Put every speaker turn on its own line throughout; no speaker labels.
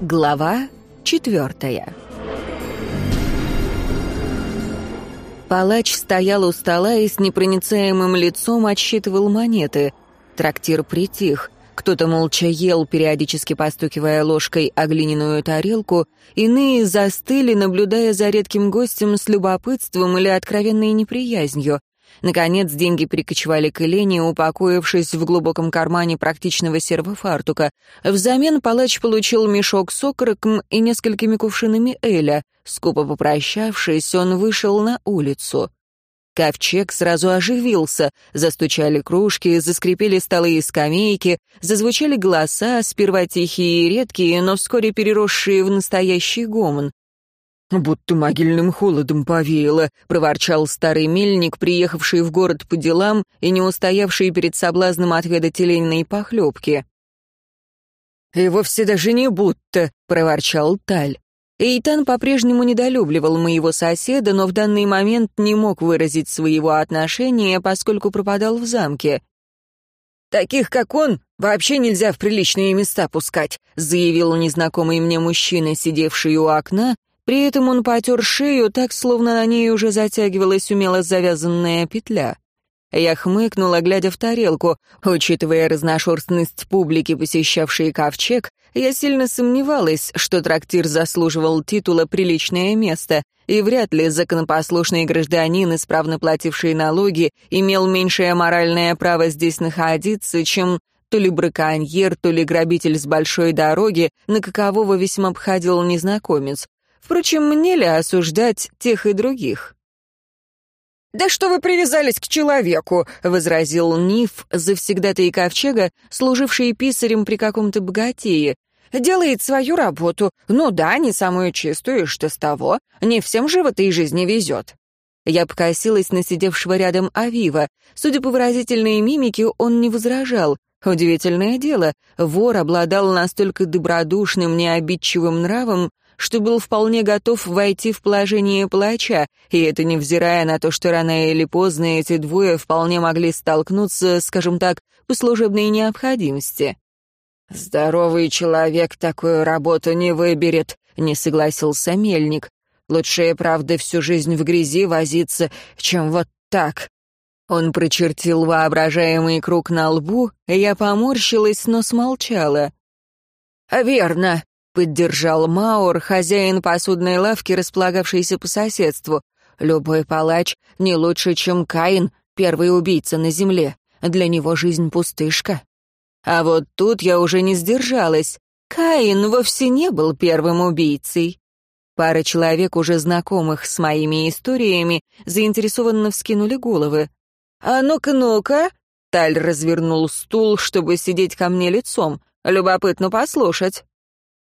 Глава четвертая Палач стоял у стола и с непроницаемым лицом отсчитывал монеты. Трактир притих. Кто-то молча ел, периодически постукивая ложкой о глиняную тарелку, иные застыли, наблюдая за редким гостем с любопытством или откровенной неприязнью. Наконец, деньги перекочевали к Елене, упокоившись в глубоком кармане практичного сервофартука. Взамен палач получил мешок с окороком и несколькими кувшинами эля. Скупо попрощавшись, он вышел на улицу. Ковчег сразу оживился. Застучали кружки, заскрипели столы и скамейки, зазвучали голоса, сперва тихие и редкие, но вскоре переросшие в настоящий гомон.
«Будто могильным холодом повеяло», — проворчал старый мельник, приехавший в город по делам и не устоявший перед соблазном отведать тельной похлебки.
«И вовсе даже не будто», — проворчал Таль. Эйтан по-прежнему недолюбливал моего соседа, но в данный момент не мог выразить своего отношения, поскольку пропадал в замке.
«Таких, как он, вообще нельзя в приличные места пускать», заявил незнакомый мне мужчина, сидевший у окна при этом он потер шею так, словно на ней уже затягивалась умело завязанная петля. Я хмыкнула, глядя в тарелку. Учитывая разношерстность публики, посещавшей ковчег, я сильно сомневалась, что трактир заслуживал титула «приличное место», и вряд ли законопослушный гражданин, исправно плативший налоги, имел меньшее моральное право здесь находиться, чем то ли браконьер, то ли грабитель с большой дороги, на какового весьма обходил незнакомец. Впрочем, мне ли осуждать тех и других?
«Да что вы привязались к человеку?» — возразил Ниф, завсегдатый ковчега, служивший писарем при каком-то богатее. «Делает свою работу. Ну да, не самую чистую, что с того. Не всем же в этой жизни везет». Я покосилась на сидевшего рядом Авива. Судя по выразительной мимике, он не возражал. Удивительное дело, вор обладал настолько добродушным, необидчивым нравом, что был вполне готов войти в положение палача, и это невзирая на то, что рано или поздно эти двое вполне могли столкнуться, скажем так, по служебной необходимости. «Здоровый человек такую работу не выберет», — не согласился Мельник. «Лучше, правда, всю жизнь в грязи возиться, чем вот так». Он прочертил воображаемый круг на лбу, и я поморщилась, но смолчала. «Верно», Поддержал Маур, хозяин посудной лавки, располагавшейся по соседству. Любой палач не лучше, чем Каин, первый убийца на земле. Для него жизнь пустышка. А вот тут я уже не сдержалась. Каин вовсе не был первым убийцей. Пара человек, уже знакомых с моими историями, заинтересованно вскинули головы. «А ну-ка, ну-ка!» Таль развернул стул, чтобы сидеть ко мне лицом. «Любопытно послушать».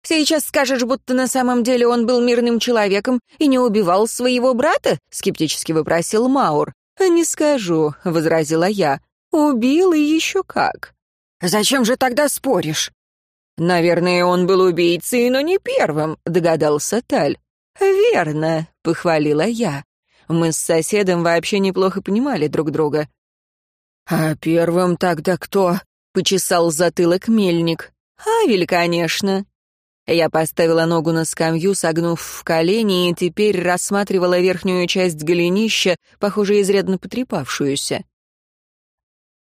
Сейчас скажешь, будто на самом деле он был мирным человеком и не убивал своего брата?» — скептически вопросил Маур. «Не скажу», — возразила я. «Убил и еще как». «Зачем же тогда споришь?» «Наверное, он был убийцей, но не первым», — догадался Таль. «Верно», — похвалила я. Мы с соседом вообще неплохо понимали друг друга. «А первым тогда кто?» — почесал затылок мельник. «Авель, конечно. Я поставила ногу на скамью, согнув в колени, и теперь рассматривала верхнюю часть голенища, похоже, изрядно потрепавшуюся.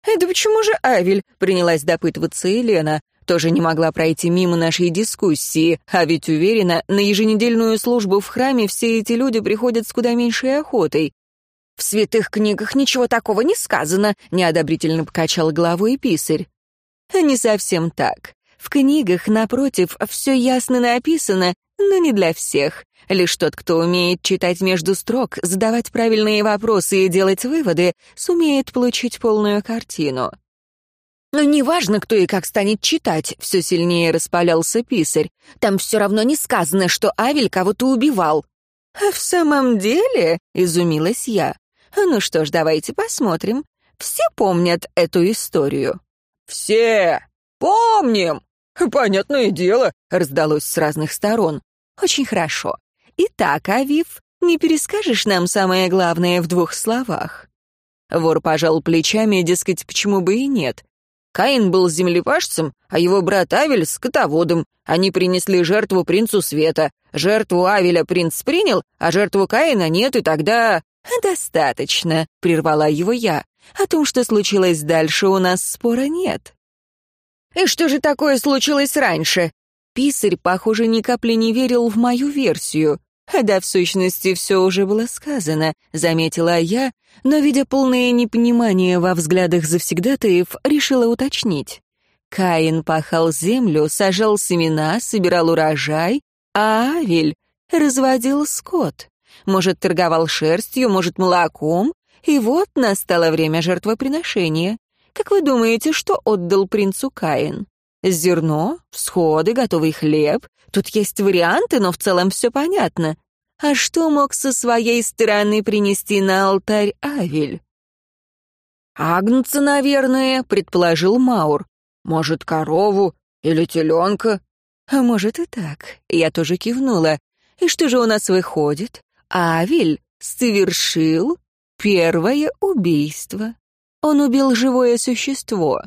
«Это почему же Авель?» — принялась допытываться Елена. Тоже не могла пройти мимо нашей дискуссии, а ведь уверена, на еженедельную службу в храме все эти люди приходят с куда меньшей охотой. «В святых книгах ничего такого не сказано», — неодобрительно покачал головой писарь. «Не совсем так. В книгах, напротив, все ясно написано, но не для всех. Лишь тот, кто умеет читать между строк, задавать правильные вопросы и делать выводы, сумеет получить полную картину. «Но неважно, кто и как станет читать», — все сильнее распалялся писарь. «Там все равно не сказано, что Авель кого-то убивал». «А в самом деле?» — изумилась я. «Ну что ж, давайте посмотрим. Все помнят эту историю».
«Все! Помним!» «Понятное дело», — раздалось с разных сторон.
«Очень хорошо. Итак, Авив, не перескажешь нам самое главное в двух словах?» Вор пожал плечами, дескать, почему бы и нет.
Каин был землепашцем, а его брат Авель — скотоводом. Они принесли жертву принцу света. Жертву Авеля принц принял, а жертву Каина нет, и тогда...
«Достаточно», — прервала его я. «О том, что случилось дальше, у нас спора нет».
«И что же такое случилось раньше?»
Писарь, похоже, ни капли не верил в мою версию. «Да, в сущности, все уже было сказано», — заметила я, но, видя полное непонимание во взглядах завсегдатаев, решила уточнить. Каин пахал землю, сажал семена, собирал урожай, а Авель разводил скот. Может, торговал шерстью, может, молоком. И вот настало время жертвоприношения. Как вы думаете, что отдал принцу Каин? Зерно, всходы, готовый хлеб. Тут есть варианты, но в целом все понятно. А что мог со своей стороны принести на алтарь Авель?
«Агнца, наверное», — предположил Маур. «Может, корову или теленка?»
«А может и так». Я тоже кивнула. «И что же у нас выходит? Авель совершил первое убийство. Он убил живое существо.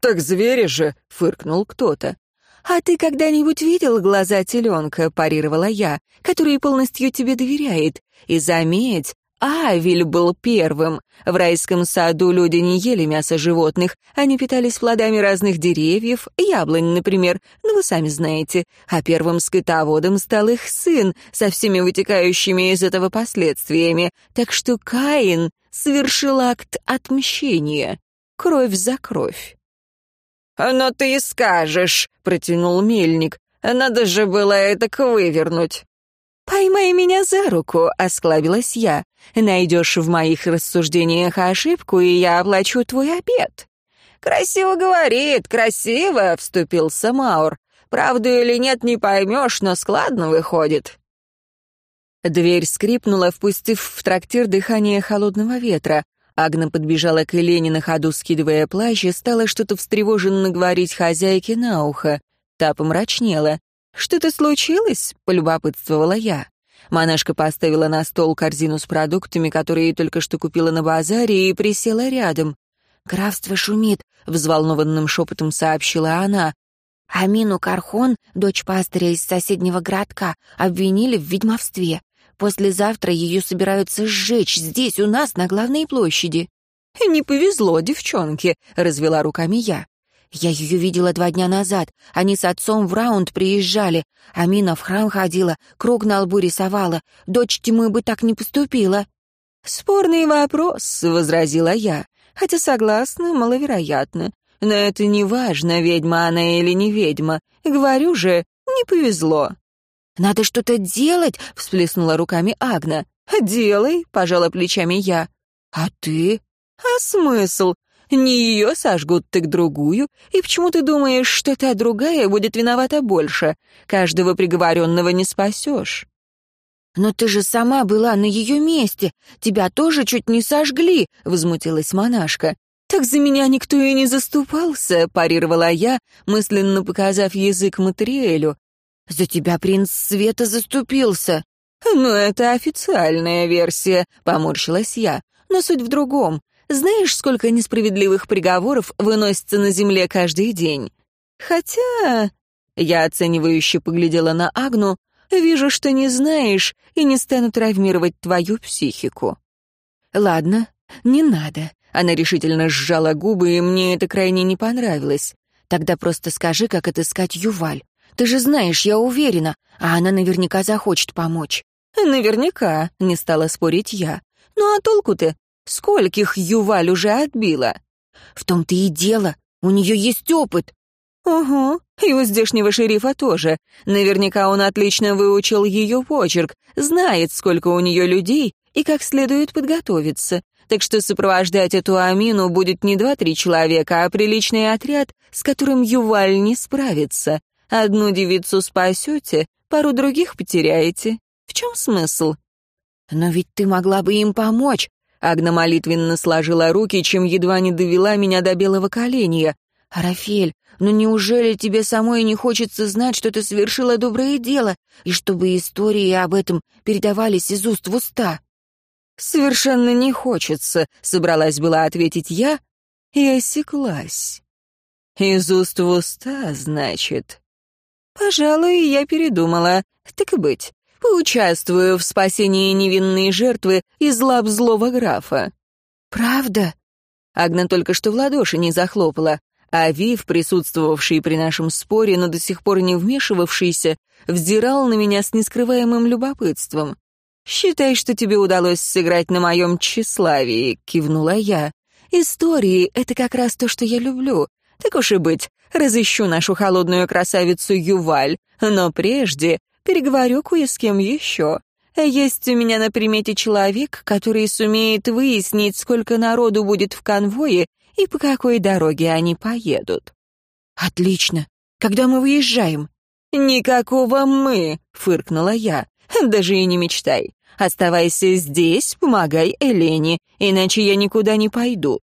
«Так звери же!» — фыркнул кто-то.
«А ты когда-нибудь видел глаза теленка?» — парировала я, который полностью тебе доверяет. И заметь, Авель был первым. В райском саду люди не ели мясо животных, они питались плодами разных деревьев, яблонь, например, ну вы сами знаете. А первым скотоводом стал их сын, со всеми вытекающими из этого последствиями. Так что Каин совершил акт отмщения. Кровь за кровь.
«Но ты и скажешь», — протянул мельник. «Надо же было это вывернуть».
«Поймай меня за руку», — осклабилась я. «Найдешь в моих рассуждениях ошибку, и я оплачу твой обед».
«Красиво говорит, красиво», — вступился Маур. «Правду или нет, не поймешь, но складно выходит».
Дверь скрипнула, впустив в трактир дыхание холодного ветра. Агна подбежала к Елене на ходу, скидывая плащ, и стала что-то встревоженно говорить хозяйке на ухо. Та помрачнела. «Что-то случилось?» — полюбопытствовала я. Монашка поставила на стол корзину с продуктами, которые только что купила на базаре, и присела рядом.
«Графство шумит», — взволнованным шепотом сообщила она. «Амину Кархон, дочь пастыря из соседнего городка, обвинили в ведьмовстве. Послезавтра ее собираются сжечь здесь, у нас, на главной площади».
«Не повезло девчонке», — развела руками я.
«Я ее видела два дня назад. Они с отцом в раунд приезжали. Амина в храм ходила, круг на лбу рисовала. Дочь тьмы бы так не поступила».
«Спорный вопрос», — возразила я. «Хотя согласна, маловероятно. Но это не важно, ведьма она или не ведьма. Говорю же, не повезло».
«Надо что-то делать!» — всплеснула руками Агна.
«Делай!» — пожала плечами я.
«А ты?»
«А смысл? Не ее сожгут, так другую. И почему ты думаешь, что та другая будет виновата больше? Каждого приговоренного не спасешь».
«Но ты же сама была на ее месте. Тебя тоже чуть не сожгли», — возмутилась монашка.
«Так за меня никто и не заступался», — парировала я, мысленно показав язык Матриэлю.
«За тебя принц Света заступился».
«Ну, это официальная версия», — поморщилась я. «Но суть в другом. Знаешь, сколько несправедливых приговоров выносится на земле каждый день? Хотя...» Я оценивающе поглядела на Агну. «Вижу, что не знаешь, и не стану травмировать твою психику». «Ладно, не надо». Она решительно сжала губы, и мне это крайне не понравилось. «Тогда просто скажи, как отыскать Юваль. Ты же знаешь, я уверена, а она наверняка захочет помочь». «Наверняка», — не стала спорить я. «Ну а толку-то? Скольких Юваль уже отбила?»
«В том-то и дело. У нее есть опыт».
«Угу, и у здешнего шерифа тоже. Наверняка он отлично выучил ее почерк, знает, сколько у нее людей и как следует подготовиться. Так что сопровождать эту Амину будет не два-три человека, а приличный отряд, с которым Юваль не справится. Одну девицу спасете, пару других потеряете. В чем смысл?
Но ведь ты могла бы им помочь.
Агна молитвенно сложила руки, чем едва не довела меня до белого коленя.
«Арафель, ну неужели тебе самой не хочется знать, что ты совершила доброе дело, и чтобы истории об этом передавались из уст в уста?»
«Совершенно не хочется», — собралась была ответить я и осеклась.
Из уст в уста, значит. Пожалуй, я передумала. Так и быть. Поучаствую в спасении невинной жертвы из лап злого графа.
Правда?
Агна только что в ладоши не захлопала, а Вив, присутствовавший при нашем споре, но до сих пор не вмешивавшийся, вздирал на меня с нескрываемым любопытством. «Считай, что тебе удалось сыграть на моем тщеславии», — кивнула я. «Истории — это как раз то, что я люблю. Так уж и быть, разыщу нашу холодную красавицу Юваль, но прежде переговорю кое с кем еще. Есть у меня на примете человек, который сумеет выяснить, сколько народу будет в конвое и по какой дороге они поедут».
«Отлично. Когда мы выезжаем?»
«Никакого «мы», — фыркнула я. «Даже и не мечтай. Оставайся здесь, помогай Элене, иначе я никуда не пойду».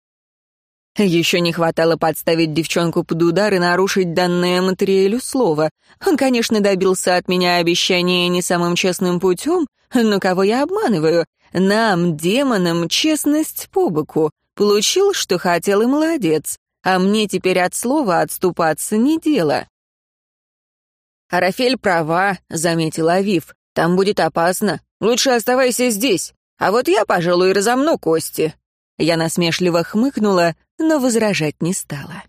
Еще не хватало подставить девчонку под удар и нарушить данное Материэлю слово. Он, конечно, добился от меня обещания не самым честным путем, но кого я обманываю? Нам, демонам, честность по боку. Получил, что хотел, и молодец. А мне теперь от слова отступаться не дело. «Арафель права», — заметил Авив. «Там будет опасно. Лучше оставайся здесь. А вот я, пожалуй, разомну кости». Я насмешливо хмыкнула, но возражать не стала.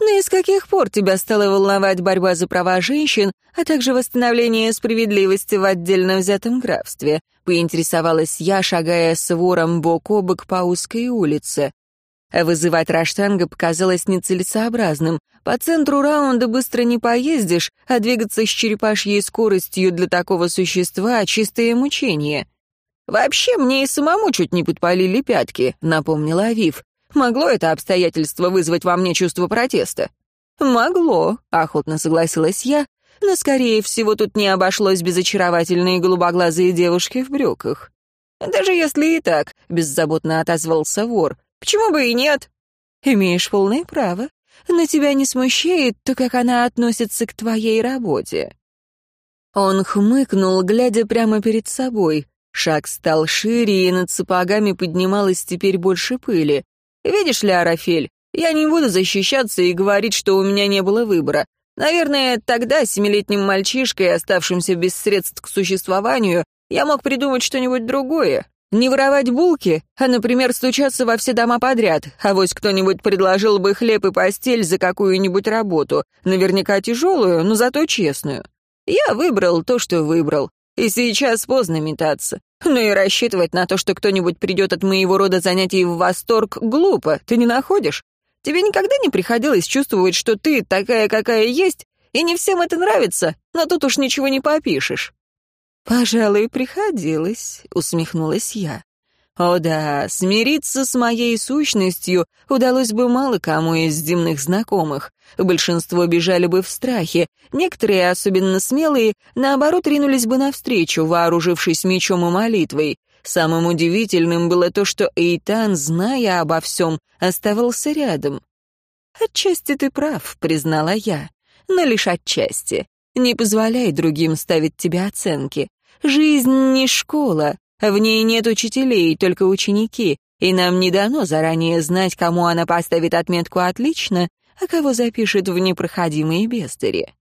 «Ну и с каких пор тебя стала волновать борьба за права женщин, а также восстановление справедливости в отдельно взятом графстве?» — поинтересовалась я, шагая с вором бок о бок по узкой улице. Вызывать Раштанга показалось нецелесообразным. По центру раунда быстро не поездишь, а двигаться с черепашьей скоростью для такого существа — чистое мучение. «Вообще, мне и самому чуть не подпалили пятки», — напомнила Авив. «Могло это обстоятельство вызвать во мне чувство протеста?» «Могло», — охотно согласилась я, но, скорее всего, тут не обошлось без очаровательной голубоглазой девушки в брюках. «Даже если и так», — беззаботно отозвался вор, Почему бы и нет? Имеешь полное право. Но тебя не смущает то, как она относится к твоей работе. Он хмыкнул, глядя прямо перед собой. Шаг стал шире, и над сапогами поднималось теперь больше пыли. «Видишь ли, Арафель, я не буду защищаться и говорить, что у меня не было выбора. Наверное, тогда, семилетним мальчишкой, оставшимся без средств к существованию, я мог придумать что-нибудь другое. Не воровать булки, а, например, стучаться во все дома подряд, а вось кто-нибудь предложил бы хлеб и постель за какую-нибудь работу, наверняка тяжелую, но зато честную. Я выбрал то, что выбрал, и сейчас поздно метаться. Но и рассчитывать на то, что кто-нибудь придет от моего рода занятий в восторг, глупо, ты не находишь? Тебе никогда не приходилось чувствовать, что ты такая, какая есть, и не всем это нравится, но тут уж ничего не попишешь. «Пожалуй, приходилось», — усмехнулась я. «О да, смириться с моей сущностью удалось бы мало кому из земных знакомых. Большинство бежали бы в страхе, некоторые, особенно смелые, наоборот, ринулись бы навстречу, вооружившись мечом и молитвой. Самым удивительным было то, что Эйтан, зная обо всем, оставался рядом. «Отчасти ты прав», — признала я, — «но лишь отчасти. Не позволяй другим ставить тебе оценки. Жизнь не школа, в ней нет учителей, только ученики, и нам не дано заранее знать, кому она поставит отметку «отлично», а кого запишет в непроходимые бездари.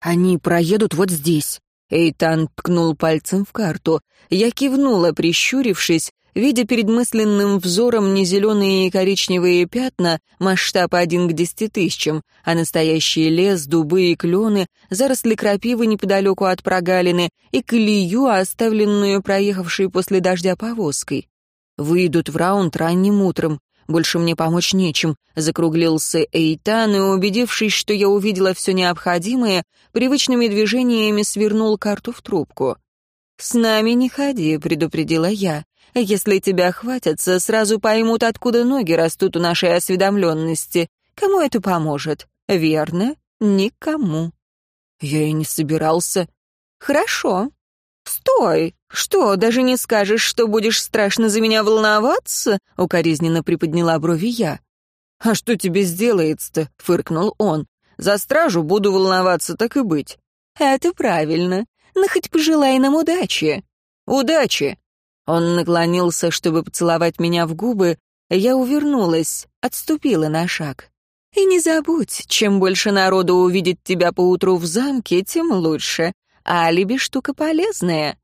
«Они проедут вот здесь», Эйтан ткнул пальцем в карту. Я кивнула, прищурившись, видя перед мысленным взором не зеленые и коричневые пятна, масштаб один к десяти тысячам, а настоящий лес, дубы и клены, заросли крапивы неподалеку от прогалины и колею, оставленную проехавшей после дождя повозкой. Выйдут в раунд ранним утром. Больше мне помочь нечем, закруглился Эйтан и, убедившись, что я увидела все необходимое, привычными движениями свернул карту в трубку. «С нами не ходи», — предупредила я. Если тебя хватятся, сразу поймут, откуда ноги растут у нашей осведомленности. Кому это поможет? Верно, никому. Я и не собирался. Хорошо. Стой! Что, даже не скажешь, что будешь страшно за меня волноваться? Укоризненно приподняла брови я. А что тебе сделается-то? Фыркнул он. За стражу буду волноваться, так и быть. Это правильно. Но хоть пожелай нам удачи. Удачи.
Он наклонился, чтобы поцеловать меня в губы, я увернулась, отступила на шаг. «И не забудь, чем больше народу увидит тебя поутру в замке, тем лучше. Алиби — штука полезная».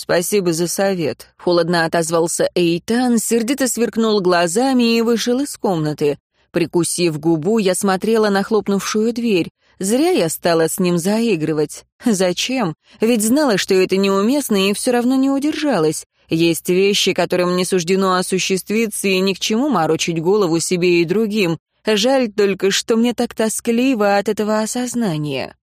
«Спасибо за совет», — холодно отозвался Эйтан, сердито сверкнул глазами и вышел из комнаты. Прикусив губу, я смотрела на хлопнувшую дверь. Зря я стала с ним заигрывать. Зачем? Ведь знала, что это неуместно, и все равно не удержалась. Есть вещи, которым не суждено осуществиться, и ни к чему морочить голову себе и другим. Жаль только, что мне так тоскливо от этого осознания.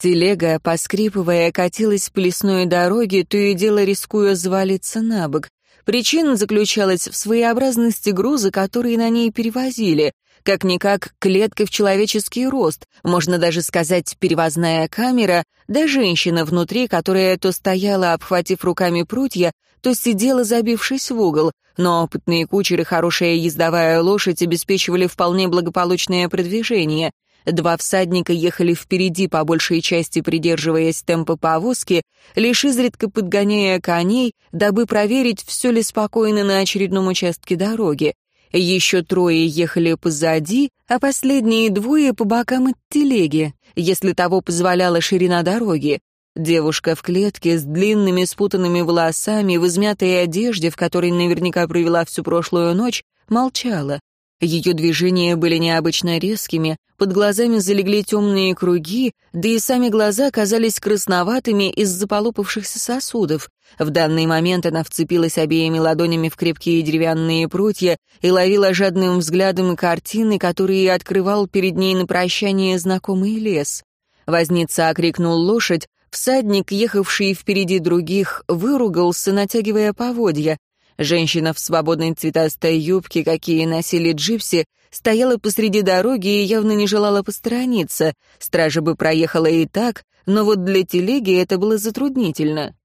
Телега, поскрипывая, катилась по лесной дороге, то и дело рискуя завалиться на бок. Причина заключалась в своеобразности груза, который на ней перевозили. Как-никак клетка в человеческий рост, можно даже сказать перевозная камера, да женщина внутри, которая то стояла, обхватив руками прутья, то сидела, забившись в угол, но опытные кучеры, хорошая ездовая лошадь обеспечивали вполне благополучное продвижение. Два всадника ехали впереди, по большей части придерживаясь темпа повозки, лишь изредка подгоняя коней, дабы проверить, все ли спокойно на очередном участке дороги. Еще трое ехали позади, а последние двое по бокам от телеги, если того позволяла ширина дороги. Девушка в клетке с длинными спутанными волосами, в измятой одежде, в которой наверняка провела всю прошлую ночь, молчала. Ее движения были необычно резкими, под глазами залегли темные круги, да и сами глаза казались красноватыми из-за полопавшихся сосудов. В данный момент она вцепилась обеими ладонями в крепкие деревянные прутья и ловила жадным взглядом картины, которые открывал перед ней на прощание знакомый лес. Возница окрикнул лошадь, всадник, ехавший впереди других, выругался, натягивая поводья. Женщина в свободной цветастой юбке, какие носили джипси, стояла посреди дороги и явно не желала посторониться. Стража бы проехала и так, но вот для телеги это было затруднительно.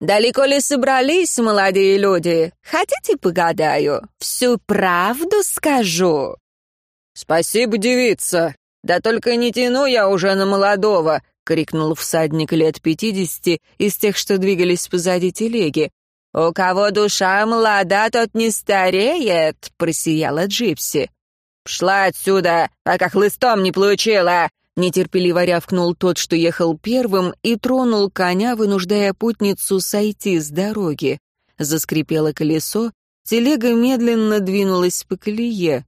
«Далеко ли собрались, молодые люди? Хотите, погадаю? Всю правду скажу». «Спасибо, девица. Да только не тяну я уже на молодого», — крикнул всадник лет пятидесяти из тех, что двигались позади телеги. «У кого душа молода, тот не стареет», — просияла Джипси. «Шла отсюда, пока хлыстом не получила!» Нетерпеливо рявкнул тот, что ехал первым, и тронул коня, вынуждая путницу сойти с дороги. Заскрипело колесо, телега медленно двинулась по колее.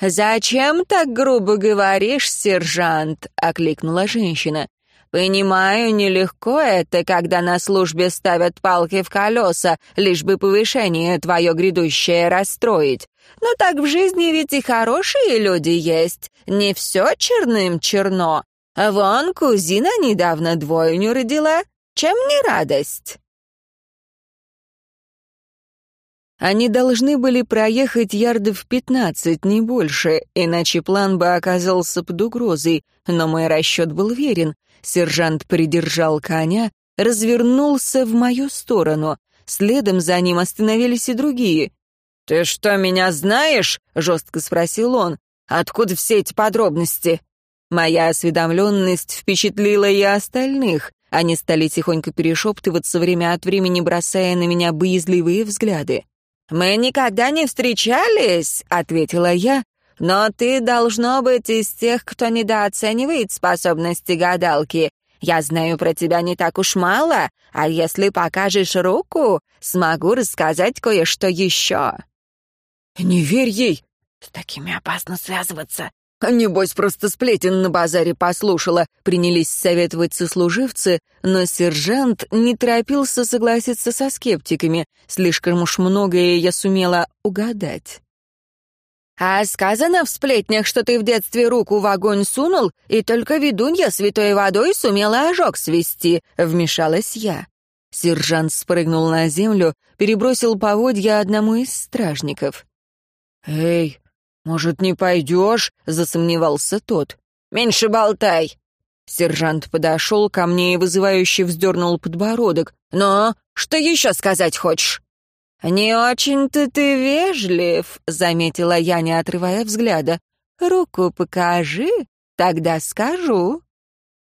«Зачем так грубо говоришь, сержант?» — окликнула женщина. Понимаю, нелегко это, когда на службе ставят палки в колеса, лишь бы повышение твое грядущее расстроить. Но так в жизни ведь и хорошие люди есть. Не все черным черно. Вон кузина недавно двойню родила. Чем не радость? Они должны были проехать ярдов пятнадцать, не больше, иначе план бы оказался под угрозой, но мой расчет был верен. Сержант придержал коня, развернулся в мою сторону. Следом за ним остановились и другие. «Ты что, меня знаешь?» — жестко спросил он. «Откуда все эти подробности?» Моя осведомленность впечатлила и остальных. Они стали тихонько перешептываться время от времени, бросая на меня боязливые взгляды. «Мы никогда не встречались», — ответила я, но ты, должно быть, из тех, кто недооценивает способности гадалки. Я знаю про тебя не так уж мало, а если покажешь руку, смогу рассказать кое-что еще». «Не верь ей!» «С такими опасно связываться». «Небось, просто сплетен на базаре послушала», — принялись советовать сослуживцы, но сержант не торопился согласиться со скептиками. Слишком уж многое я сумела угадать. «А сказано в сплетнях, что ты в детстве руку в огонь сунул, и только ведунья святой водой сумела ожог свести», — вмешалась я. Сержант спрыгнул на землю, перебросил поводья одному из стражников. «Эй, может, не пойдешь?» — засомневался тот. «Меньше болтай!» Сержант подошел ко мне и вызывающе вздернул подбородок. «Но что еще сказать хочешь?» «Не очень-то ты вежлив», — заметила я, не отрывая взгляда. «Руку покажи, тогда скажу».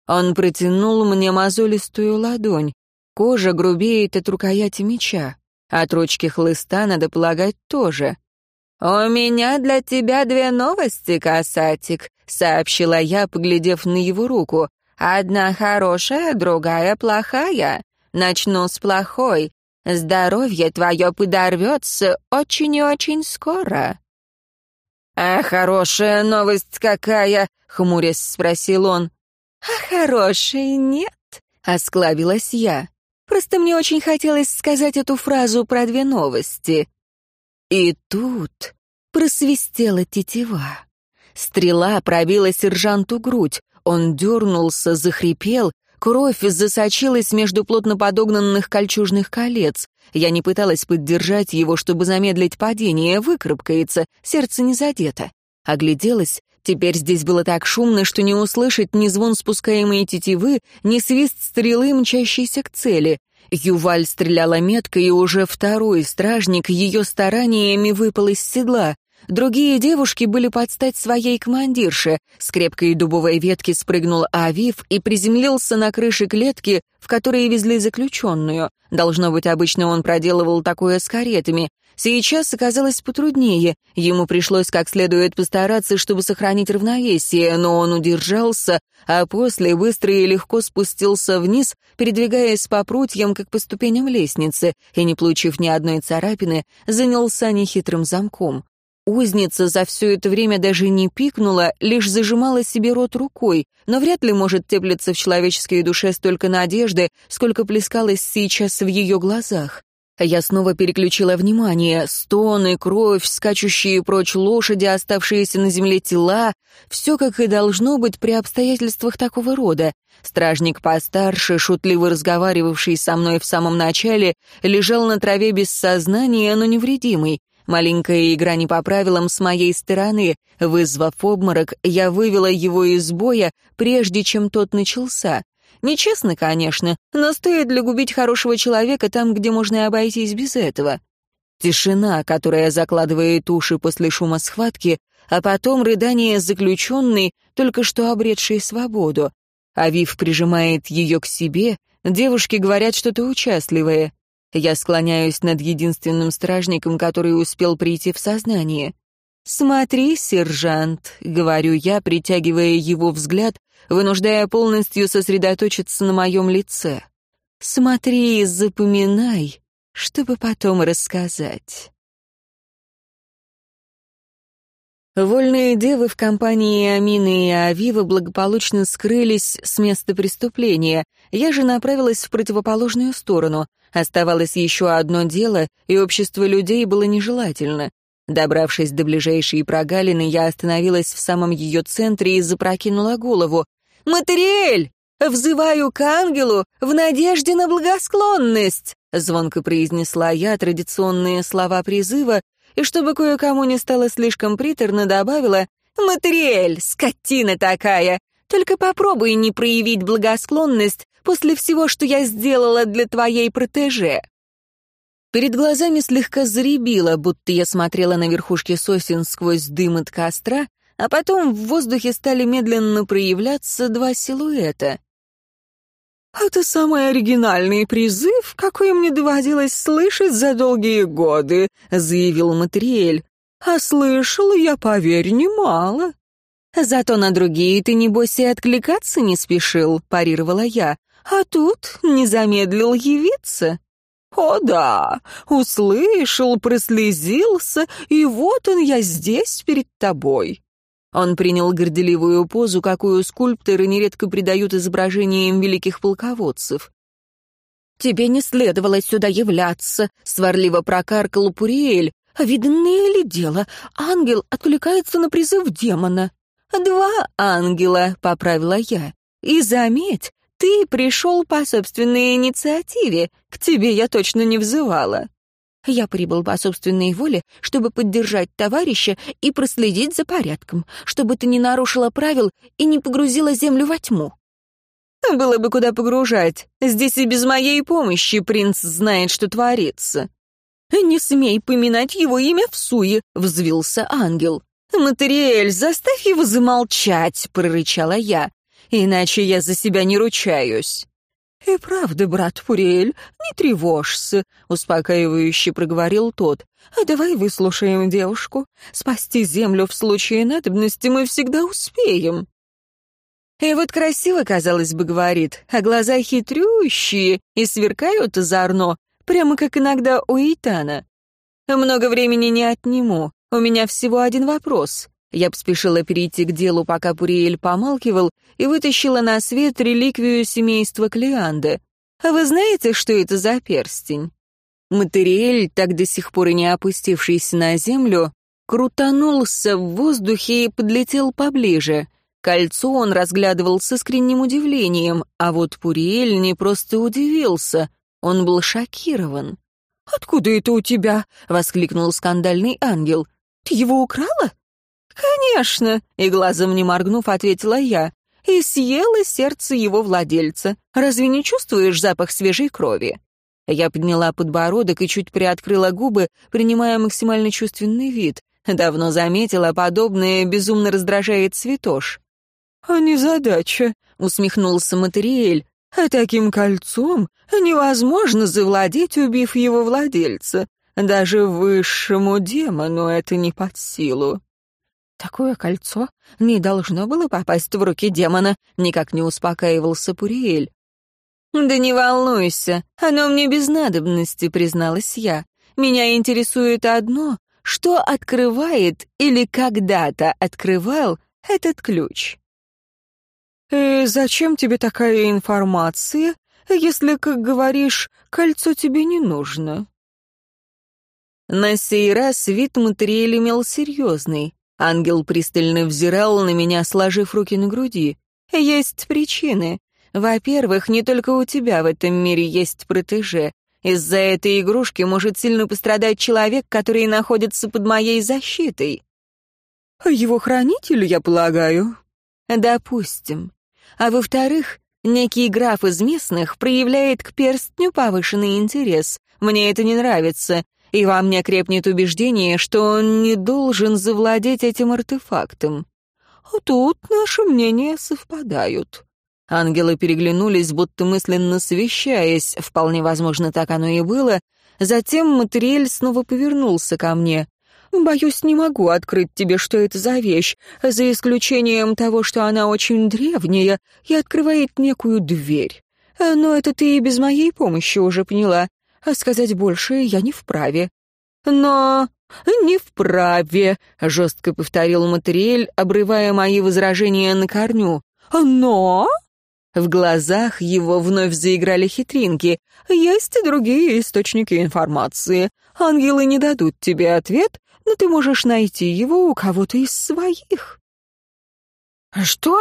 Он протянул мне мозолистую ладонь. Кожа грубеет от рукояти меча. От ручки хлыста, надо полагать, тоже. «У меня для тебя две новости, касатик», — сообщила я, поглядев на его руку. «Одна хорошая, другая плохая. Начну с плохой. Здоровье твое подорвется очень и очень скоро». «А хорошая новость какая?» — хмурясь спросил он. «А хорошей нет», — осклабилась я. «Просто мне очень хотелось сказать эту фразу про две новости». И тут просвистела тетива. Стрела пробила сержанту грудь. Он дернулся, захрипел, кровь засочилась между плотно подогнанных кольчужных колец. Я не пыталась поддержать его, чтобы замедлить падение, выкарабкается, сердце не задето. Огляделась, теперь здесь было так шумно, что не услышать ни звон спускаемой тетивы, ни свист стрелы, мчащейся к цели. Юваль стреляла метко, и уже второй стражник ее стараниями выпал из седла. Другие девушки были под стать своей командирше. С крепкой дубовой ветки спрыгнул Авив и приземлился на крыше клетки, в которой везли заключенную. Должно быть, обычно он проделывал такое с каретами. Сейчас оказалось потруднее. Ему пришлось как следует постараться, чтобы сохранить равновесие, но он удержался, а после быстро и легко спустился вниз, передвигаясь по прутьям, как по ступеням лестницы, и, не получив ни одной царапины, занялся нехитрым замком. Узница за все это время даже не пикнула, лишь зажимала себе рот рукой, но вряд ли может теплиться в человеческой душе столько надежды, сколько плескалось сейчас в ее глазах. Я снова переключила внимание. Стоны, кровь, скачущие прочь лошади, оставшиеся на земле тела — все как и должно быть при обстоятельствах такого рода. Стражник постарше, шутливо разговаривавший со мной в самом начале, лежал на траве без сознания, но невредимый. Маленькая игра не по правилам с моей стороны. Вызвав обморок, я вывела его из боя, прежде чем тот начался. Нечестно, конечно, но стоит ли губить хорошего человека там, где можно обойтись без этого? Тишина, которая закладывает уши после шума схватки, а потом рыдание заключенной, только что обретшей свободу. Авив прижимает ее к себе, девушки говорят что-то участливое. Я склоняюсь над единственным стражником, который успел прийти в сознание. «Смотри, сержант», — говорю я, притягивая его взгляд, вынуждая полностью сосредоточиться на моем лице. «Смотри и запоминай, чтобы потом рассказать». Вольные девы в компании Амины и Авива благополучно скрылись с места преступления. Я же направилась в противоположную сторону. Оставалось еще одно дело, и общество людей было нежелательно. Добравшись до ближайшей прогалины, я остановилась в самом ее центре и запрокинула голову. «Материэль! Взываю к ангелу в надежде на благосклонность!» Звонко произнесла я традиционные слова призыва, и чтобы кое-кому не стало слишком приторно, добавила «Материэль, скотина такая! Только попробуй не проявить благосклонность после всего, что я сделала для твоей протеже». Перед глазами слегка заребило, будто я смотрела на верхушки сосен сквозь дым от костра, а потом в воздухе стали медленно проявляться два силуэта. «Это самый оригинальный призыв, какой мне доводилось слышать за долгие годы», — заявил Матриэль. «А слышал я, поверь, немало». «Зато на другие ты, небось, и откликаться не спешил», — парировала я. «А тут не замедлил явиться». «О да, услышал, прослезился, и вот он я здесь перед тобой». Он принял горделивую позу, какую скульпторы нередко придают изображениям великих полководцев. «Тебе не следовало сюда являться», — сварливо прокаркал Пуриэль. «Видное ли дело? Ангел откликается на призыв демона». «Два ангела», — поправила я. «И заметь, ты пришел по собственной инициативе, к тебе я точно не взывала». Я прибыл по собственной воле, чтобы поддержать товарища и проследить за порядком, чтобы ты не нарушила правил и не погрузила землю во тьму. Было бы куда погружать. Здесь и без моей помощи принц знает, что творится. «Не смей поминать его имя в суе», — взвился ангел. «Материэль, заставь его замолчать», — прорычала я.
иначе я за себя не ручаюсь».
«И правда, брат Пурель, не тревожься», — успокаивающе проговорил тот. «А давай выслушаем девушку. Спасти землю в случае надобности мы всегда успеем».
И вот красиво, казалось бы, говорит, а глаза хитрющие и сверкают озорно, прямо как иногда у Итана. Много времени не отниму, у меня всего один вопрос. Я поспешила перейти к делу, пока Пуриэль помалкивал, и вытащила на свет реликвию семейства Клеанда. А вы знаете, что это за перстень? Материэль, так до сих пор и не опустившийся на землю, крутанулся в воздухе и подлетел поближе. Кольцо он разглядывал с искренним удивлением, а вот Пуриэль не просто удивился, он был шокирован.
«Откуда это у тебя?» — воскликнул скандальный ангел. «Ты его украла?»
«Конечно», — и глазом не моргнув, ответила я, «и съела сердце его владельца. Разве не чувствуешь запах свежей крови?» Я подняла подбородок и чуть приоткрыла губы, принимая максимально чувственный вид. Давно заметила, подобное безумно раздражает цветош.
«А не задача», — усмехнулся Материэль. «А таким кольцом невозможно завладеть, убив его владельца. Даже высшему демону это не под силу».
Такое кольцо не должно было попасть в руки демона, никак не успокаивался Пуриэль. «Да не волнуйся, оно мне без надобности», — призналась я. «Меня интересует одно, что открывает или когда-то открывал этот ключ».
«И «Э, зачем тебе такая информация, если, как говоришь, кольцо тебе не нужно?»
На сей раз вид Матриэль имел серьезный. Ангел пристально взирал на меня, сложив руки на груди. «Есть причины. Во-первых, не только у тебя в этом мире есть протеже. Из-за этой игрушки может сильно пострадать человек, который находится под моей защитой».
«Его хранитель, я полагаю?»
«Допустим. А во-вторых, некий граф из местных проявляет к перстню повышенный интерес. Мне это не нравится и во мне крепнет убеждение, что он не должен завладеть этим артефактом.
Тут наши мнения совпадают.
Ангелы переглянулись, будто мысленно совещаясь, вполне возможно, так оно и было. Затем Матриэль снова повернулся ко мне. «Боюсь, не могу открыть тебе, что это за вещь, за исключением того, что она очень древняя и открывает некую дверь. Но это ты и без моей помощи уже поняла а сказать больше я не вправе. Но не вправе, жестко повторил Материэль, обрывая мои возражения на корню. Но в глазах его вновь заиграли хитринки. Есть и другие источники информации. Ангелы не дадут тебе ответ, но ты можешь найти его у кого-то из своих.
«Что?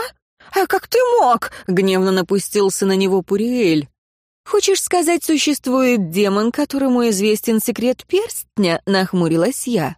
А как ты мог?» — гневно напустился на него Пуриэль.
«Хочешь сказать, существует демон, которому известен секрет перстня?» — нахмурилась я.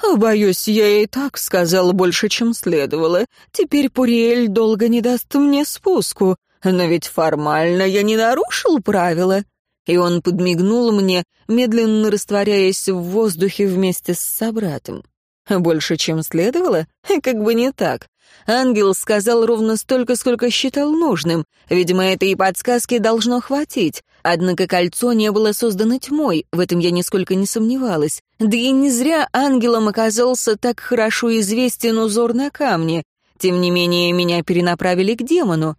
«А, «Боюсь, я и так сказал больше, чем следовало. Теперь Пуриэль долго не даст мне спуску. Но ведь формально я не нарушил правила».
И он подмигнул мне, медленно растворяясь в воздухе вместе с собратом. Больше, чем следовало? Как бы не так. Ангел сказал ровно столько, сколько считал нужным. Видимо, этой подсказки должно хватить. Однако кольцо не было создано тьмой, в этом я нисколько не сомневалась. Да и не зря ангелом оказался так хорошо известен узор на камне. Тем не менее, меня перенаправили к демону.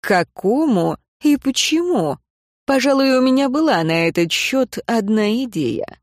Какому и почему? Пожалуй, у меня была на этот счет одна идея.